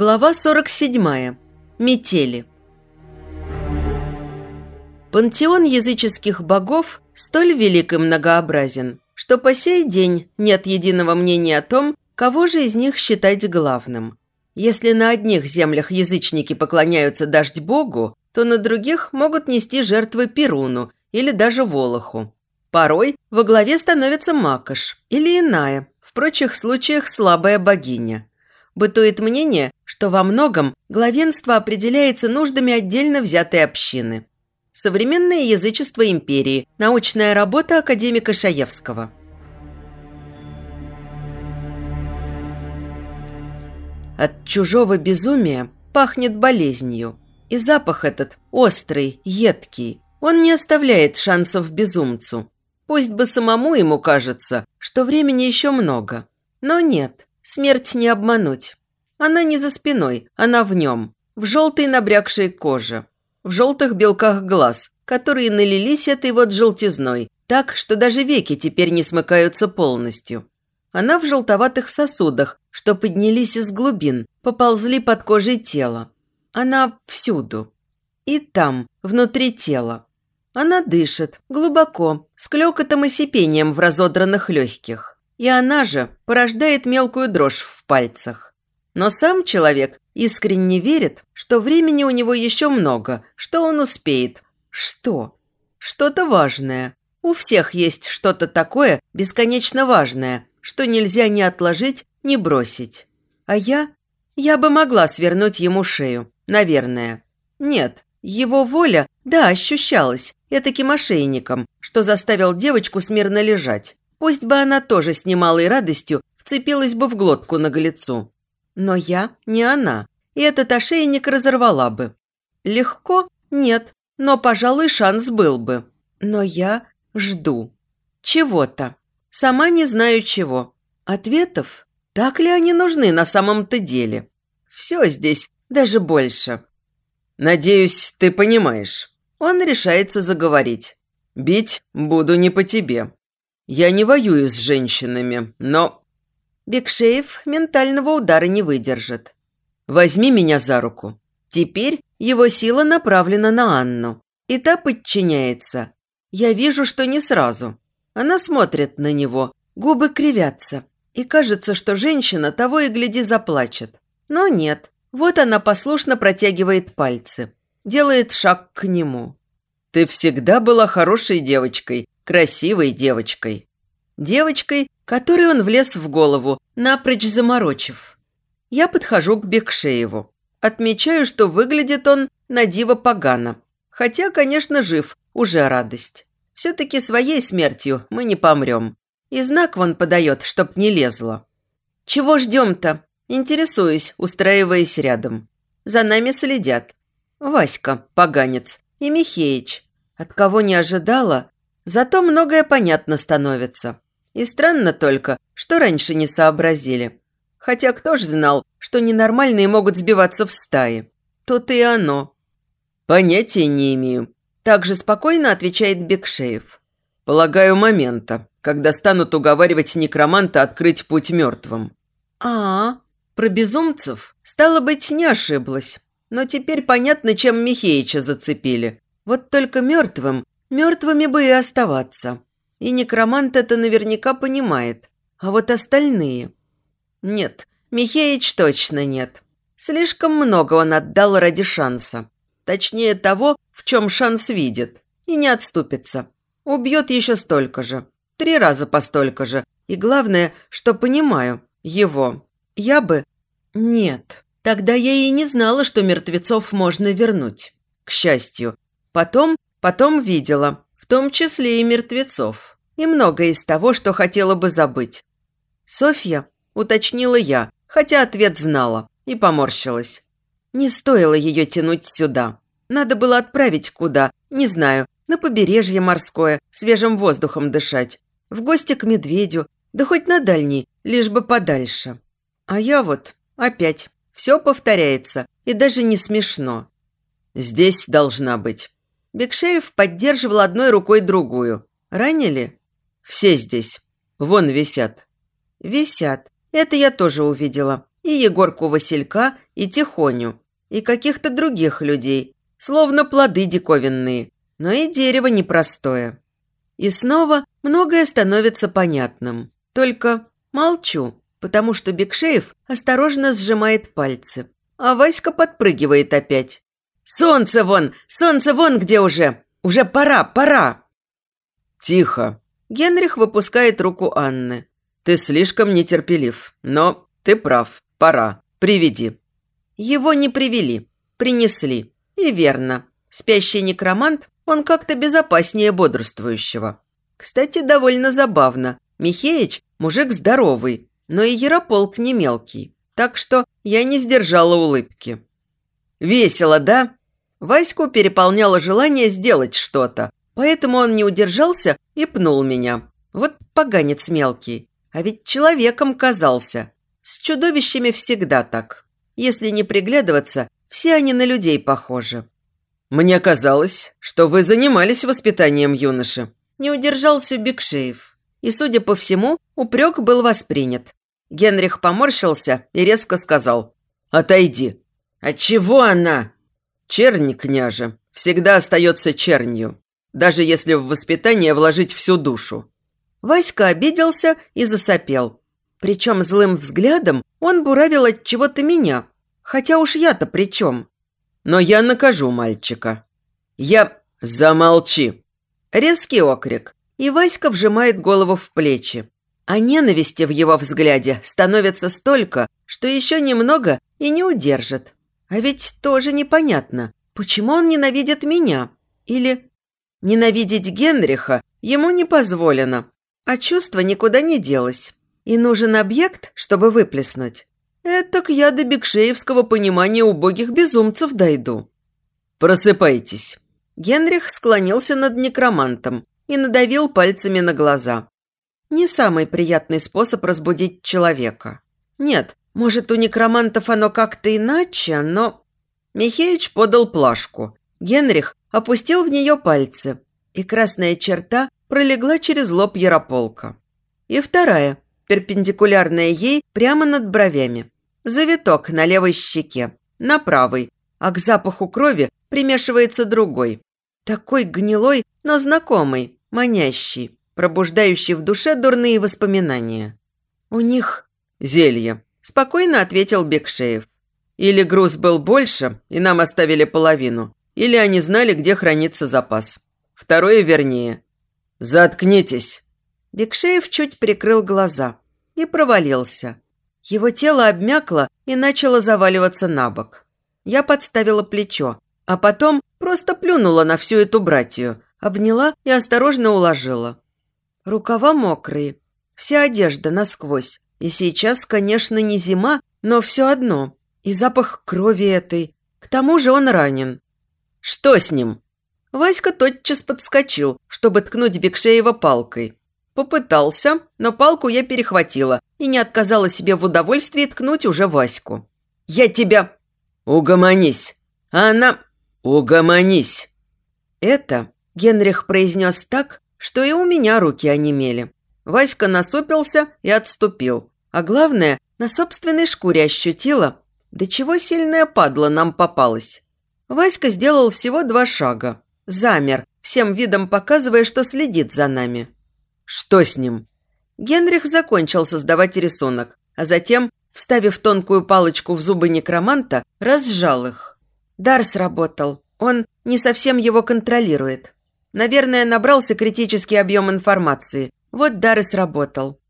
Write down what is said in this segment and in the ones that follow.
Глава 47. Метели. Пантеон языческих богов столь велик и многообразен, что по сей день нет единого мнения о том, кого же из них считать главным. Если на одних землях язычники поклоняются дождь-богу, то на других могут нести жертвы Перуну или даже Волоху. Порой во главе становится Макаш или иная, в прочих случаях слабая богиня. Бытует мнение, что во многом главенство определяется нуждами отдельно взятой общины. Современное язычество империи. Научная работа академика Шаевского. От чужого безумия пахнет болезнью. И запах этот острый, едкий. Он не оставляет шансов безумцу. Пусть бы самому ему кажется, что времени еще много. Но нет, Смерть не обмануть. Она не за спиной, она в нем, в желтой набрякшей коже, в желтых белках глаз, которые налились этой вот желтизной, так, что даже веки теперь не смыкаются полностью. Она в желтоватых сосудах, что поднялись из глубин, поползли под кожей тела. Она всюду. И там, внутри тела. Она дышит, глубоко, с клёкотом и сипением в разодранных легких. И она же порождает мелкую дрожь в пальцах. Но сам человек искренне верит, что времени у него еще много, что он успеет. Что? Что-то важное. У всех есть что-то такое бесконечно важное, что нельзя ни отложить, ни бросить. А я? Я бы могла свернуть ему шею, наверное. Нет, его воля, да, ощущалась, этаким ошейником, что заставил девочку смирно лежать. Пусть бы она тоже с немалой радостью вцепилась бы в глотку наголецу. Но я не она, и этот ошейник разорвала бы. Легко? Нет, но, пожалуй, шанс был бы. Но я жду. Чего-то. Сама не знаю чего. Ответов? Так ли они нужны на самом-то деле? Все здесь, даже больше. Надеюсь, ты понимаешь. Он решается заговорить. Бить буду не по тебе. Я не воюю с женщинами, но...» Бекшеев ментального удара не выдержит. «Возьми меня за руку». Теперь его сила направлена на Анну. И та подчиняется. Я вижу, что не сразу. Она смотрит на него, губы кривятся. И кажется, что женщина того и гляди заплачет. Но нет. Вот она послушно протягивает пальцы. Делает шаг к нему. «Ты всегда была хорошей девочкой, красивой девочкой. Девочкой, которой он влез в голову, напрочь заморочив. Я подхожу к Бекшееву. Отмечаю, что выглядит он на диво погано. Хотя, конечно, жив, уже радость. Все-таки своей смертью мы не помрем. И знак вон подает, чтоб не лезло. Чего ждем-то? Интересуюсь, устраиваясь рядом. За нами следят. Васька, поганец, и Михеич. От кого не ожидала, Зато многое понятно становится. И странно только, что раньше не сообразили. Хотя кто ж знал, что ненормальные могут сбиваться в стаи? То-то и оно. Понятия не имею. Так же спокойно отвечает Бекшеев. Полагаю, момента, когда станут уговаривать некроманта открыть путь мертвым. А, -а, -а про безумцев, стало быть, не ошиблась. Но теперь понятно, чем Михеича зацепили. Вот только мертвым Мертвыми бы и оставаться. И некромант это наверняка понимает. А вот остальные... Нет, Михеич точно нет. Слишком много он отдал ради шанса. Точнее того, в чем шанс видит. И не отступится. Убьет еще столько же. Три раза по столько же. И главное, что понимаю, его. Я бы... Нет. Тогда я и не знала, что мертвецов можно вернуть. К счастью. Потом Потом видела, в том числе и мертвецов. И многое из того, что хотела бы забыть. «Софья?» – уточнила я, хотя ответ знала, и поморщилась. Не стоило ее тянуть сюда. Надо было отправить куда, не знаю, на побережье морское, свежим воздухом дышать, в гости к медведю, да хоть на дальний, лишь бы подальше. А я вот опять, все повторяется, и даже не смешно. Здесь должна быть. Бекшеев поддерживал одной рукой другую. Ранили? Все здесь. Вон висят. Висят. Это я тоже увидела. и Егорку Василька, и Тихоню, и каких-то других людей, словно плоды диковинные, но и дерево непростое. И снова многое становится понятным. Только молчу, потому что Бекшеев осторожно сжимает пальцы, а Васька подпрыгивает опять. «Солнце вон! Солнце вон где уже! Уже пора, пора!» «Тихо!» Генрих выпускает руку Анны. «Ты слишком нетерпелив, но ты прав. Пора. Приведи». Его не привели, принесли. И верно. Спящий некромант, он как-то безопаснее бодрствующего. Кстати, довольно забавно. Михеич – мужик здоровый, но и Ярополк не мелкий. Так что я не сдержала улыбки. «Весело, да?» Ваську переполняло желание сделать что-то, поэтому он не удержался и пнул меня. Вот поганец мелкий. А ведь человеком казался. С чудовищами всегда так. Если не приглядываться, все они на людей похожи. «Мне казалось, что вы занимались воспитанием юноши». Не удержался Бекшеев. И, судя по всему, упрек был воспринят. Генрих поморщился и резко сказал «Отойди». «А чего она?» «Черни, княже, всегда остается чернью, даже если в воспитание вложить всю душу». Васька обиделся и засопел. Причем злым взглядом он буравил от чего-то меня. Хотя уж я-то при чем? Но я накажу мальчика. Я... Замолчи. Резкий окрик. И Васька вжимает голову в плечи. А ненависти в его взгляде становится столько, что еще немного и не удержит. А ведь тоже непонятно, почему он ненавидит меня. Или ненавидеть Генриха ему не позволено, а чувство никуда не делось и нужен объект, чтобы выплеснуть. Этак я до бекшеевского понимания убогих безумцев дойду. Просыпайтесь. Генрих склонился над некромантом и надавил пальцами на глаза. Не самый приятный способ разбудить человека. Нет, может, у некромантов оно как-то иначе, но... Михеич подал плашку. Генрих опустил в нее пальцы, и красная черта пролегла через лоб Ярополка. И вторая, перпендикулярная ей прямо над бровями. Завиток на левой щеке, на правой, а к запаху крови примешивается другой. Такой гнилой, но знакомый, манящий, пробуждающий в душе дурные воспоминания. «У них зелье», – спокойно ответил Бекшеев. «Или груз был больше, и нам оставили половину, или они знали, где хранится запас. Второе вернее. Заткнитесь!» Бекшеев чуть прикрыл глаза и провалился. Его тело обмякло и начало заваливаться на бок. Я подставила плечо, а потом просто плюнула на всю эту братью, обняла и осторожно уложила. Рукава мокрые, вся одежда насквозь. И сейчас, конечно, не зима, но все одно. И запах крови этой. К тому же он ранен. «Что с ним?» Васька тотчас подскочил, чтобы ткнуть Бекшеева палкой. Попытался, но палку я перехватила и не отказала себе в удовольствии ткнуть уже Ваську. «Я тебя...» «Угомонись!» А она... «Угомонись!» Это Генрих произнес так, что и у меня руки онемели. Васька насупился и отступил. А главное, на собственной шкуре ощутила, до чего сильная падла нам попалась. Васька сделал всего два шага. Замер, всем видом показывая, что следит за нами. Что с ним? Генрих закончил создавать рисунок, а затем, вставив тонкую палочку в зубы некроманта, разжал их. Дар сработал. Он не совсем его контролирует. Наверное, набрался критический объем информации. Вот дар и сработал.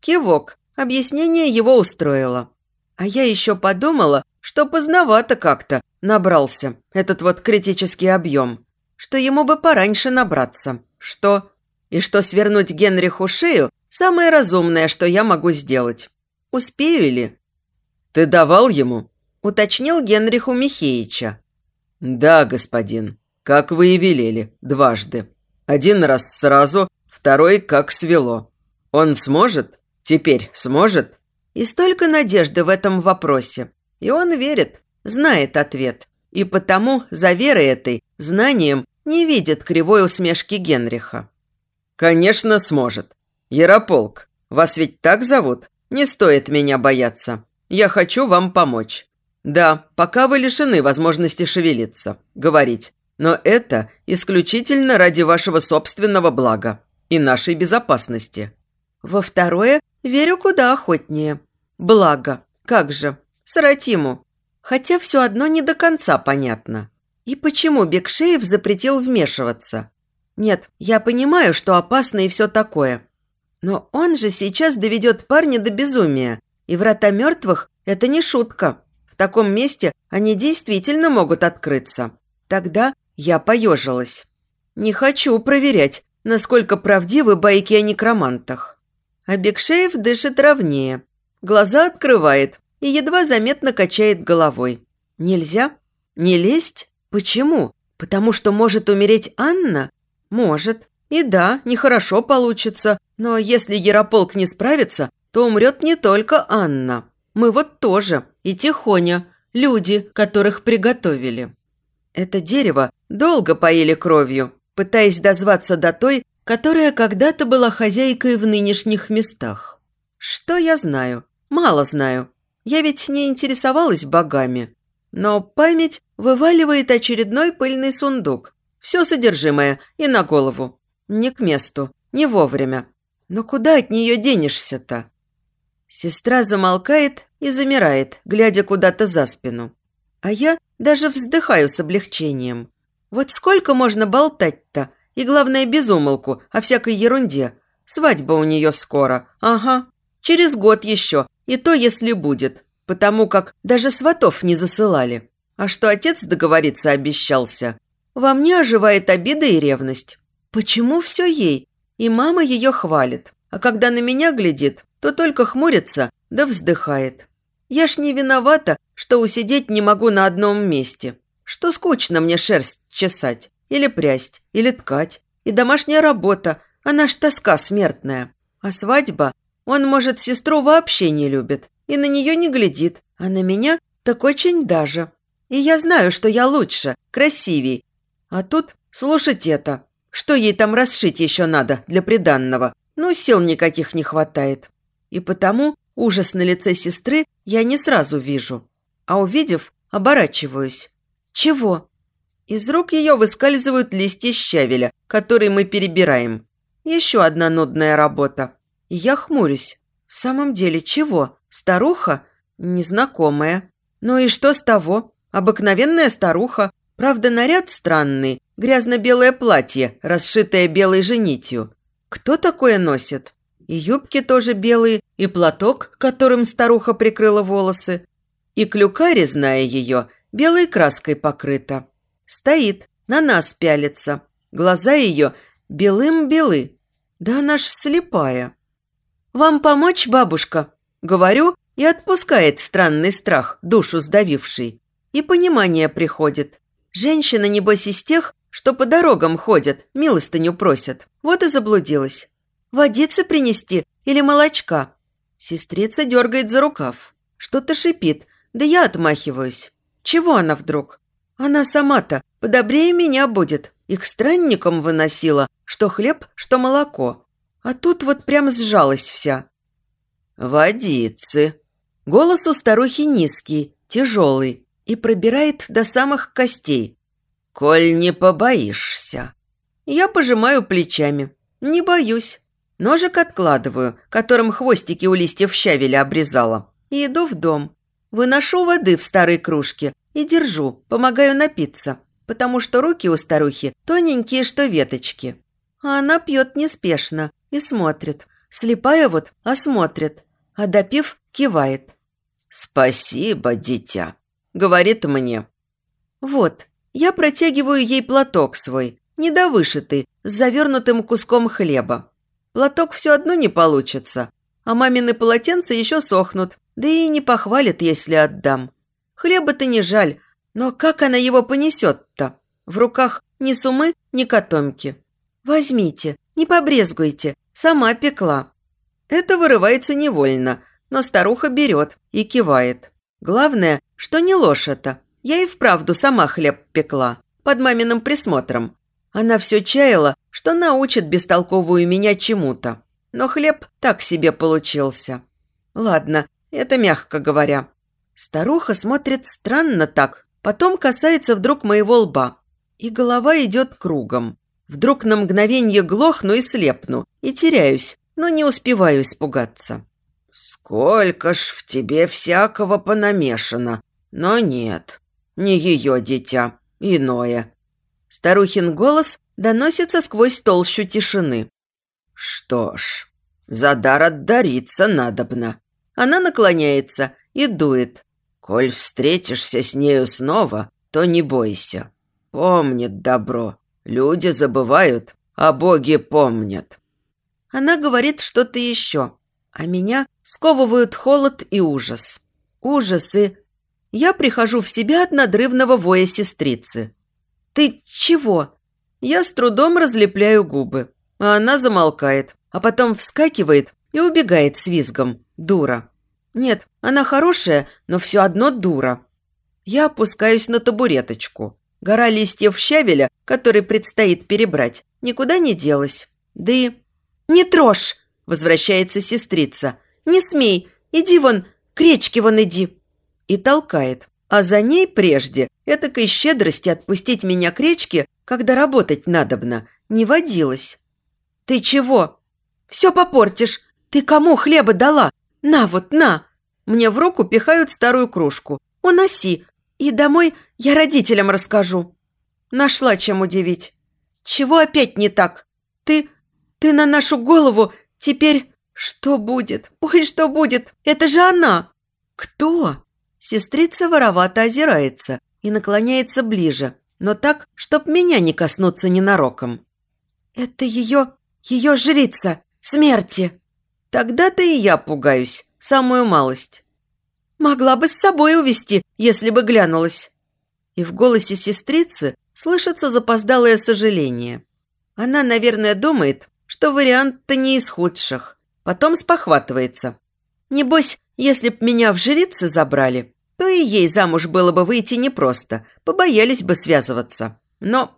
Кивок. Объяснение его устроило. А я еще подумала, что поздновато как-то набрался этот вот критический объем. Что ему бы пораньше набраться. Что и что свернуть Генриху шею – самое разумное, что я могу сделать. Успею ли? «Ты давал ему?» – уточнил Генриху Михеича. «Да, господин, как вы и велели, дважды. Один раз сразу, второй как свело. Он сможет? Теперь сможет?» И столько надежды в этом вопросе. И он верит, знает ответ. И потому за верой этой, знанием, не видит кривой усмешки Генриха. «Конечно, сможет. Ярополк, вас ведь так зовут? Не стоит меня бояться. Я хочу вам помочь. Да, пока вы лишены возможности шевелиться, говорить. Но это исключительно ради вашего собственного блага и нашей безопасности. Во второе верю куда охотнее. Благо. Как же. Саратиму. Хотя все одно не до конца понятно. И почему Бекшеев запретил вмешиваться? Нет, я понимаю, что опасно и все такое. Но он же сейчас доведет парня до безумия. И врата мертвых – это не шутка. В таком месте они действительно могут открыться. Тогда я поежилась. Не хочу проверять, насколько правдивы байки о некромантах. А дышит ровнее. Глаза открывает и едва заметно качает головой. Нельзя? Не лезть? Почему? Потому что может умереть Анна? Может. И да, нехорошо получится, но если Ярополк не справится, то умрет не только Анна. Мы вот тоже. И Тихоня. Люди, которых приготовили. Это дерево долго поили кровью, пытаясь дозваться до той, которая когда-то была хозяйкой в нынешних местах. Что я знаю? Мало знаю. Я ведь не интересовалась богами. Но память вываливает очередной пыльный сундук. Все содержимое и на голову. Не к месту, не вовремя. Но куда от нее денешься-то? Сестра замолкает и замирает, глядя куда-то за спину. А я даже вздыхаю с облегчением. Вот сколько можно болтать-то? И главное, без умолку, о всякой ерунде. Свадьба у нее скоро. Ага. Через год еще. И то, если будет. Потому как даже сватов не засылали. А что отец договориться обещался? Во мне оживает обида и ревность. Почему все ей? И мама ее хвалит. А когда на меня глядит, то только хмурится да вздыхает. Я ж не виновата, что усидеть не могу на одном месте. Что скучно мне шерсть чесать, или прясть, или ткать. И домашняя работа, она ж тоска смертная. А свадьба, он, может, сестру вообще не любит и на нее не глядит, а на меня так очень даже. И я знаю, что я лучше, красивей. А тут слушать это. Что ей там расшить еще надо для приданного? Ну, сил никаких не хватает. И потому ужас на лице сестры я не сразу вижу. А увидев, оборачиваюсь. Чего? Из рук ее выскальзывают листья щавеля, которые мы перебираем. Еще одна нудная работа. Я хмурюсь. В самом деле, чего? Старуха? Незнакомая. Ну и что с того? Обыкновенная старуха. Правда, наряд странный. Грязно-белое платье, расшитое белой же нитью. Кто такое носит? И юбки тоже белые, и платок, которым старуха прикрыла волосы. И клюка, резная ее, белой краской покрыта. Стоит, на нас пялится. Глаза ее белым-белы. Да она ж слепая. «Вам помочь, бабушка?» Говорю, и отпускает странный страх, душу сдавивший. И понимание приходит. Женщина, небось, из тех, что по дорогам ходят, милостыню просят. Вот и заблудилась. Водицы принести или молочка? Сестрица дергает за рукав. Что-то шипит, да я отмахиваюсь. Чего она вдруг? Она сама-то подобрее меня будет. Их странникам выносила, что хлеб, что молоко. А тут вот прям сжалась вся. «Водицы!» Голос у старухи низкий, тяжелый и пробирает до самых костей. «Коль не побоишься!» Я пожимаю плечами. Не боюсь. Ножик откладываю, которым хвостики у листьев щавеля обрезала. И иду в дом. Выношу воды в старой кружке и держу, помогаю напиться, потому что руки у старухи тоненькие, что веточки. А она пьет неспешно и смотрит. Слепая вот, а смотрит. А допив, кивает. «Спасибо, дитя», — говорит мне. Вот, я протягиваю ей платок свой, недовышитый, с завернутым куском хлеба. Платок все одно не получится, а мамины полотенца еще сохнут, да и не похвалит, если отдам. Хлеба-то не жаль, но как она его понесет-то? В руках ни сумы, ни котомки. Возьмите, не побрезгуйте, сама пекла. Это вырывается невольно, но старуха берет и кивает. Главное, что не ложь это. Я и вправду сама хлеб пекла, под маминым присмотром. Она все чаяла, что научит бестолковую меня чему-то. Но хлеб так себе получился. Ладно, Это мягко говоря. Старуха смотрит странно так, потом касается вдруг моего лба. И голова идет кругом. Вдруг на мгновенье глохну и слепну, и теряюсь, но не успеваю испугаться. «Сколько ж в тебе всякого понамешано! Но нет, не ее дитя, иное». Старухин голос доносится сквозь толщу тишины. «Что ж, за дар отдариться надобно». Она наклоняется и дует. «Коль встретишься с нею снова, то не бойся. Помнит добро. Люди забывают, а боги помнят». Она говорит что-то еще, а меня сковывают холод и ужас. Ужас и... Я прихожу в себя от надрывного воя сестрицы. «Ты чего?» Я с трудом разлепляю губы, а она замолкает, а потом вскакивает и убегает с визгом. Дура. Нет, она хорошая, но все одно дура. Я опускаюсь на табуреточку. Гора листьев щавеля, который предстоит перебрать, никуда не делась. Да и... «Не трожь!» – возвращается сестрица. «Не смей! Иди вон, к речке вон иди!» И толкает. А за ней прежде этакой щедрости отпустить меня к речке, когда работать надобно, не водилось. «Ты чего?» «Все попортишь! Ты кому хлеба дала? На вот, на!» Мне в руку пихают старую кружку. «Уноси, и домой я родителям расскажу». Нашла чем удивить. «Чего опять не так? Ты... ты на нашу голову теперь... Что будет? Ой, что будет? Это же она!» «Кто?» Сестрица воровато озирается и наклоняется ближе, но так, чтоб меня не коснуться ненароком. «Это ее... ее жрица! Смерти!» Тогда-то и я пугаюсь, самую малость. Могла бы с собой увести, если бы глянулась. И в голосе сестрицы слышится запоздалое сожаление. Она, наверное, думает, что вариант-то не из худших. Потом спохватывается. Небось, если б меня в жрицы забрали, то и ей замуж было бы выйти непросто, побоялись бы связываться. Но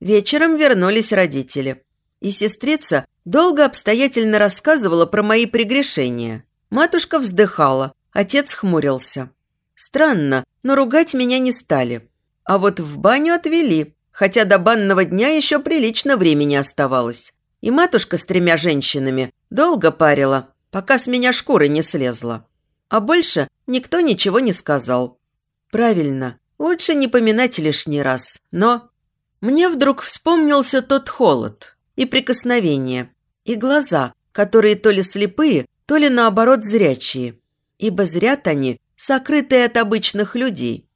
вечером вернулись родители. И сестрица долго обстоятельно рассказывала про мои прегрешения. Матушка вздыхала, Отец хмурился. Странно, но ругать меня не стали. А вот в баню отвели, хотя до банного дня еще прилично времени оставалось. И матушка с тремя женщинами долго парила, пока с меня шкуры не слезла. А больше никто ничего не сказал. Правильно, лучше не поминать лишний раз. Но мне вдруг вспомнился тот холод и прикосновение, и глаза, которые то ли слепые, то ли наоборот зрячие ибо зрят они, сокрытые от обычных людей.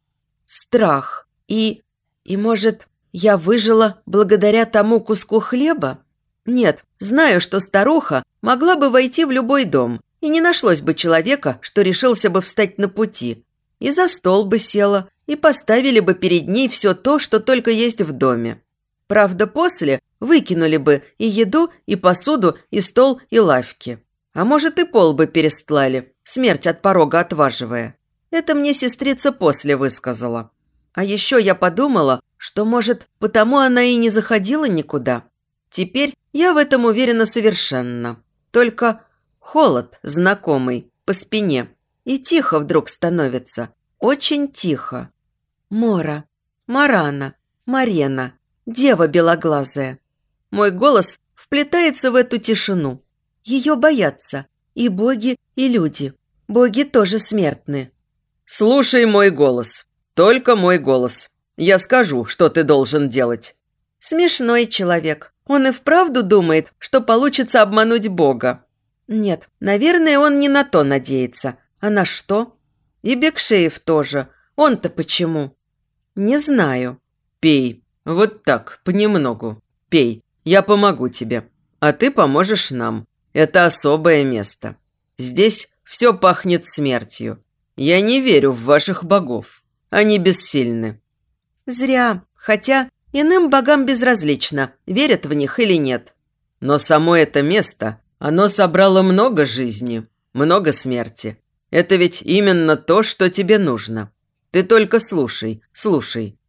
Страх и... и, может, я выжила благодаря тому куску хлеба? Нет, знаю, что старуха могла бы войти в любой дом, и не нашлось бы человека, что решился бы встать на пути. И за стол бы села, и поставили бы перед ней все то, что только есть в доме. Правда, после выкинули бы и еду, и посуду, и стол, и лавки. А может, и пол бы перестлали, смерть от порога отваживая. Это мне сестрица после высказала. А еще я подумала, что, может, потому она и не заходила никуда. Теперь я в этом уверена совершенно. Только холод знакомый по спине. И тихо вдруг становится. Очень тихо. Мора, Марана, Марена, дева белоглазая. Мой голос вплетается в эту тишину. Ее боятся и боги, и люди. Боги тоже смертны. «Слушай мой голос. Только мой голос. Я скажу, что ты должен делать». Смешной человек. Он и вправду думает, что получится обмануть Бога. Нет, наверное, он не на то надеется. А на что? И Бекшеев тоже. Он-то почему? Не знаю. Пей. Вот так, понемногу. Пей. Я помогу тебе. А ты поможешь нам. Это особое место. Здесь все пахнет смертью. Я не верю в ваших богов. Они бессильны». «Зря. Хотя иным богам безразлично, верят в них или нет». «Но само это место, оно собрало много жизни, много смерти. Это ведь именно то, что тебе нужно. Ты только слушай, слушай».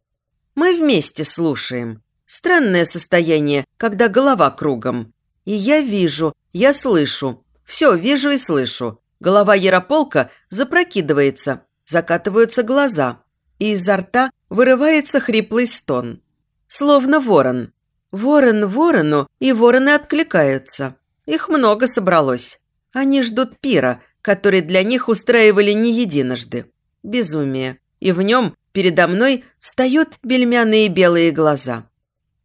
«Мы вместе слушаем. Странное состояние, когда голова кругом. И я вижу, я слышу. Все вижу и слышу. Голова Ярополка запрокидывается, закатываются глаза, и изо рта вырывается хриплый стон. Словно ворон. Ворон ворону, и вороны откликаются. Их много собралось. Они ждут пира, который для них устраивали не единожды. Безумие. И в нем передо мной встают бельмяные белые глаза.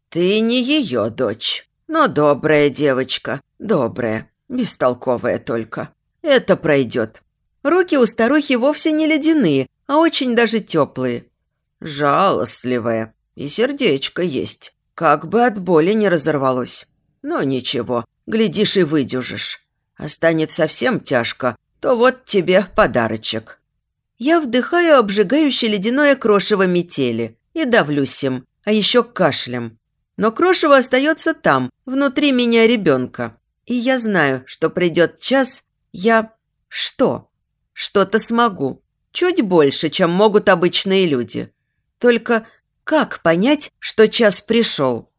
«Ты не ее дочь, но добрая девочка, добрая, бестолковая только. Это пройдет». Руки у старухи вовсе не ледяные, а очень даже теплые. Жалостливая. И сердечко есть. Как бы от боли не разорвалось. Но ничего, глядишь и выдюжишь. А станет совсем тяжко, то вот тебе подарочек. Я вдыхаю обжигающее ледяное крошево метели и давлюсь им, а еще кашлем. Но крошево остается там, внутри меня ребенка. И я знаю, что придет час, я... Что? Что-то смогу. Чуть больше, чем могут обычные люди. Только как понять, что час пришел?